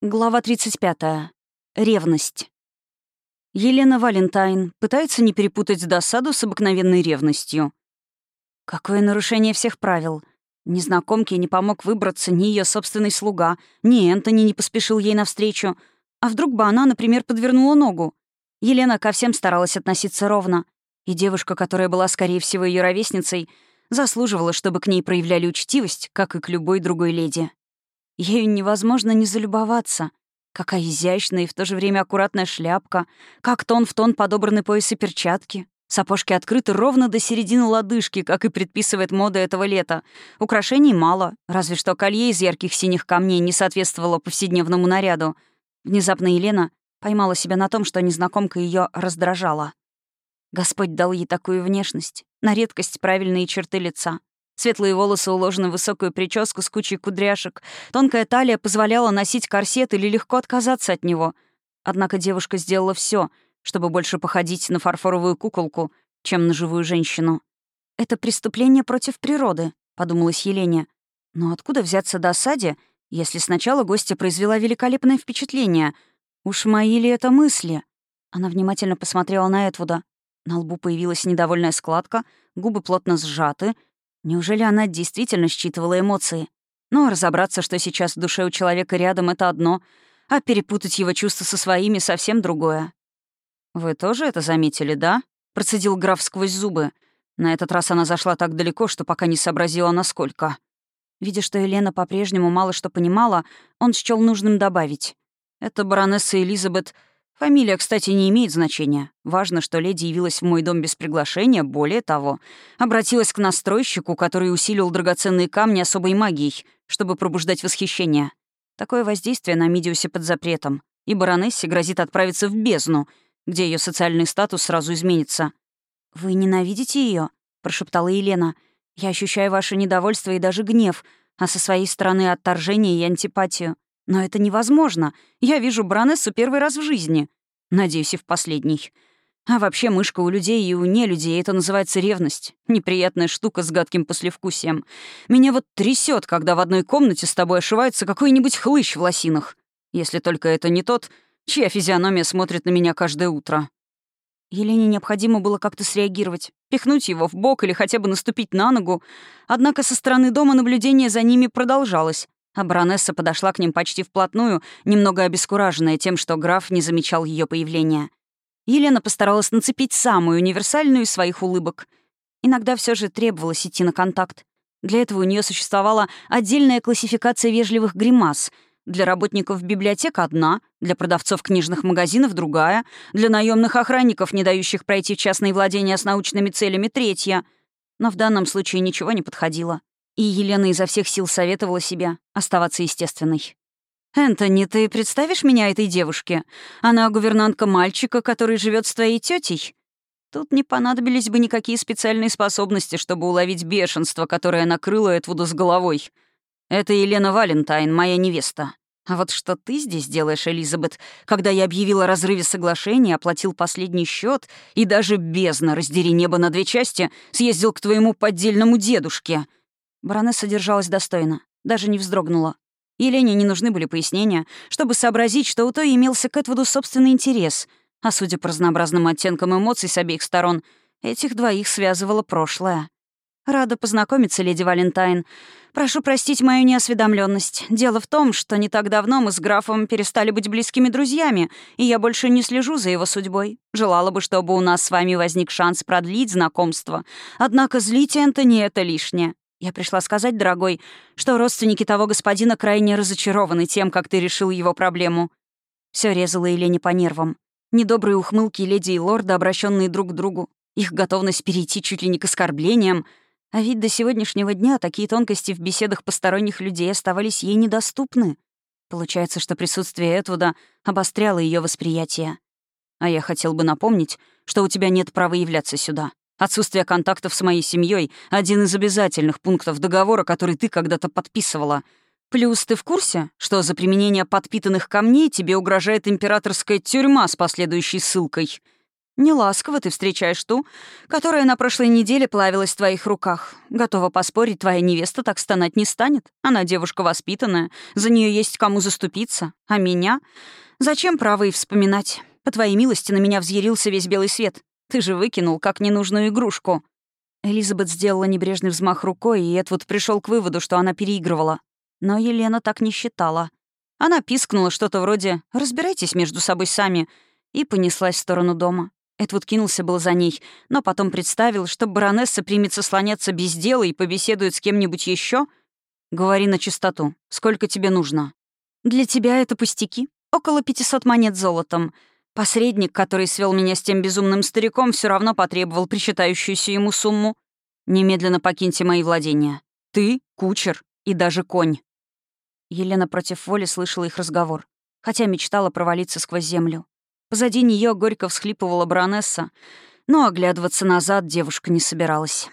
Глава 35. Ревность. Елена Валентайн пытается не перепутать досаду с обыкновенной ревностью. Какое нарушение всех правил. Незнакомке не помог выбраться ни ее собственный слуга, ни Энтони не поспешил ей навстречу. А вдруг бы она, например, подвернула ногу? Елена ко всем старалась относиться ровно. И девушка, которая была, скорее всего, ее ровесницей, заслуживала, чтобы к ней проявляли учтивость, как и к любой другой леди. Ею невозможно не залюбоваться. Какая изящная и в то же время аккуратная шляпка, как тон в тон подобраны пояс и перчатки. Сапожки открыты ровно до середины лодыжки, как и предписывает мода этого лета. Украшений мало, разве что колье из ярких синих камней не соответствовало повседневному наряду. Внезапно Елена поймала себя на том, что незнакомка ее раздражала. Господь дал ей такую внешность, на редкость правильные черты лица, Светлые волосы уложены в высокую прическу с кучей кудряшек. Тонкая талия позволяла носить корсет или легко отказаться от него. Однако девушка сделала все, чтобы больше походить на фарфоровую куколку, чем на живую женщину. «Это преступление против природы», — подумалась Елене. «Но откуда взяться досаде, если сначала гостья произвела великолепное впечатление? Уж мои ли это мысли?» Она внимательно посмотрела на Этвуда. На лбу появилась недовольная складка, губы плотно сжаты — Неужели она действительно считывала эмоции? Но разобраться, что сейчас в душе у человека рядом, — это одно, а перепутать его чувства со своими — совсем другое. «Вы тоже это заметили, да?» — процедил граф сквозь зубы. На этот раз она зашла так далеко, что пока не сообразила, насколько. Видя, что Елена по-прежнему мало что понимала, он счёл нужным добавить. «Это баронесса Элизабет Фамилия, кстати, не имеет значения. Важно, что леди явилась в мой дом без приглашения, более того, обратилась к настройщику, который усилил драгоценные камни особой магией, чтобы пробуждать восхищение. Такое воздействие на Мидиусе под запретом, и баронессе грозит отправиться в бездну, где ее социальный статус сразу изменится. «Вы ненавидите ее? прошептала Елена. «Я ощущаю ваше недовольство и даже гнев, а со своей стороны отторжение и антипатию. Но это невозможно. Я вижу баронессу первый раз в жизни. Надеюсь, и в последний. А вообще мышка у людей и у нелюдей — это называется ревность. Неприятная штука с гадким послевкусием. Меня вот трясет, когда в одной комнате с тобой ошивается какой-нибудь хлыщ в лосинах. Если только это не тот, чья физиономия смотрит на меня каждое утро. Елене необходимо было как-то среагировать, пихнуть его в бок или хотя бы наступить на ногу. Однако со стороны дома наблюдение за ними продолжалось. А баронесса подошла к ним почти вплотную, немного обескураженная тем, что граф не замечал ее появления. Елена постаралась нацепить самую универсальную из своих улыбок. Иногда все же требовалось идти на контакт. Для этого у нее существовала отдельная классификация вежливых гримас. Для работников библиотек одна, для продавцов книжных магазинов другая, для наемных охранников, не дающих пройти в частные владения с научными целями, третья. Но в данном случае ничего не подходило. И Елена изо всех сил советовала себя оставаться естественной. «Энтони, ты представишь меня этой девушке? Она гувернантка мальчика, который живет с твоей тетей. Тут не понадобились бы никакие специальные способности, чтобы уловить бешенство, которое накрыло Этвуду с головой. Это Елена Валентайн, моя невеста. А вот что ты здесь делаешь, Элизабет, когда я объявила о разрыве соглашения, оплатил последний счет и даже бездна, раздери небо на две части, съездил к твоему поддельному дедушке?» Баронесса держалась достойно, даже не вздрогнула. Елене не нужны были пояснения, чтобы сообразить, что у той имелся к Этвуду собственный интерес, а судя по разнообразным оттенкам эмоций с обеих сторон, этих двоих связывало прошлое. «Рада познакомиться, леди Валентайн. Прошу простить мою неосведомленность. Дело в том, что не так давно мы с графом перестали быть близкими друзьями, и я больше не слежу за его судьбой. Желала бы, чтобы у нас с вами возник шанс продлить знакомство. Однако злить Энтони — это лишнее. Я пришла сказать, дорогой, что родственники того господина крайне разочарованы тем, как ты решил его проблему. Все резало Елене по нервам. Недобрые ухмылки леди и лорда, обращенные друг к другу, их готовность перейти чуть ли не к оскорблениям. А ведь до сегодняшнего дня такие тонкости в беседах посторонних людей оставались ей недоступны. Получается, что присутствие Этвуда обостряло ее восприятие. А я хотел бы напомнить, что у тебя нет права являться сюда. Отсутствие контактов с моей семьей — один из обязательных пунктов договора, который ты когда-то подписывала. Плюс ты в курсе, что за применение подпитанных камней тебе угрожает императорская тюрьма с последующей ссылкой? Неласково ты встречаешь ту, которая на прошлой неделе плавилась в твоих руках. Готова поспорить, твоя невеста так стонать не станет. Она девушка воспитанная, за нее есть кому заступиться. А меня? Зачем право и вспоминать? По твоей милости на меня взъярился весь белый свет. Ты же выкинул, как ненужную игрушку». Элизабет сделала небрежный взмах рукой, и Эдвуд пришел к выводу, что она переигрывала. Но Елена так не считала. Она пискнула что-то вроде «разбирайтесь между собой сами» и понеслась в сторону дома. Эдвуд кинулся был за ней, но потом представил, что баронесса примется слоняться без дела и побеседует с кем-нибудь еще. «Говори на чистоту. Сколько тебе нужно?» «Для тебя это пустяки. Около 500 монет золотом. Посредник, который свел меня с тем безумным стариком, все равно потребовал причитающуюся ему сумму. Немедленно покиньте мои владения. Ты, кучер и даже конь». Елена против воли слышала их разговор, хотя мечтала провалиться сквозь землю. Позади нее горько всхлипывала баронесса, но оглядываться назад девушка не собиралась.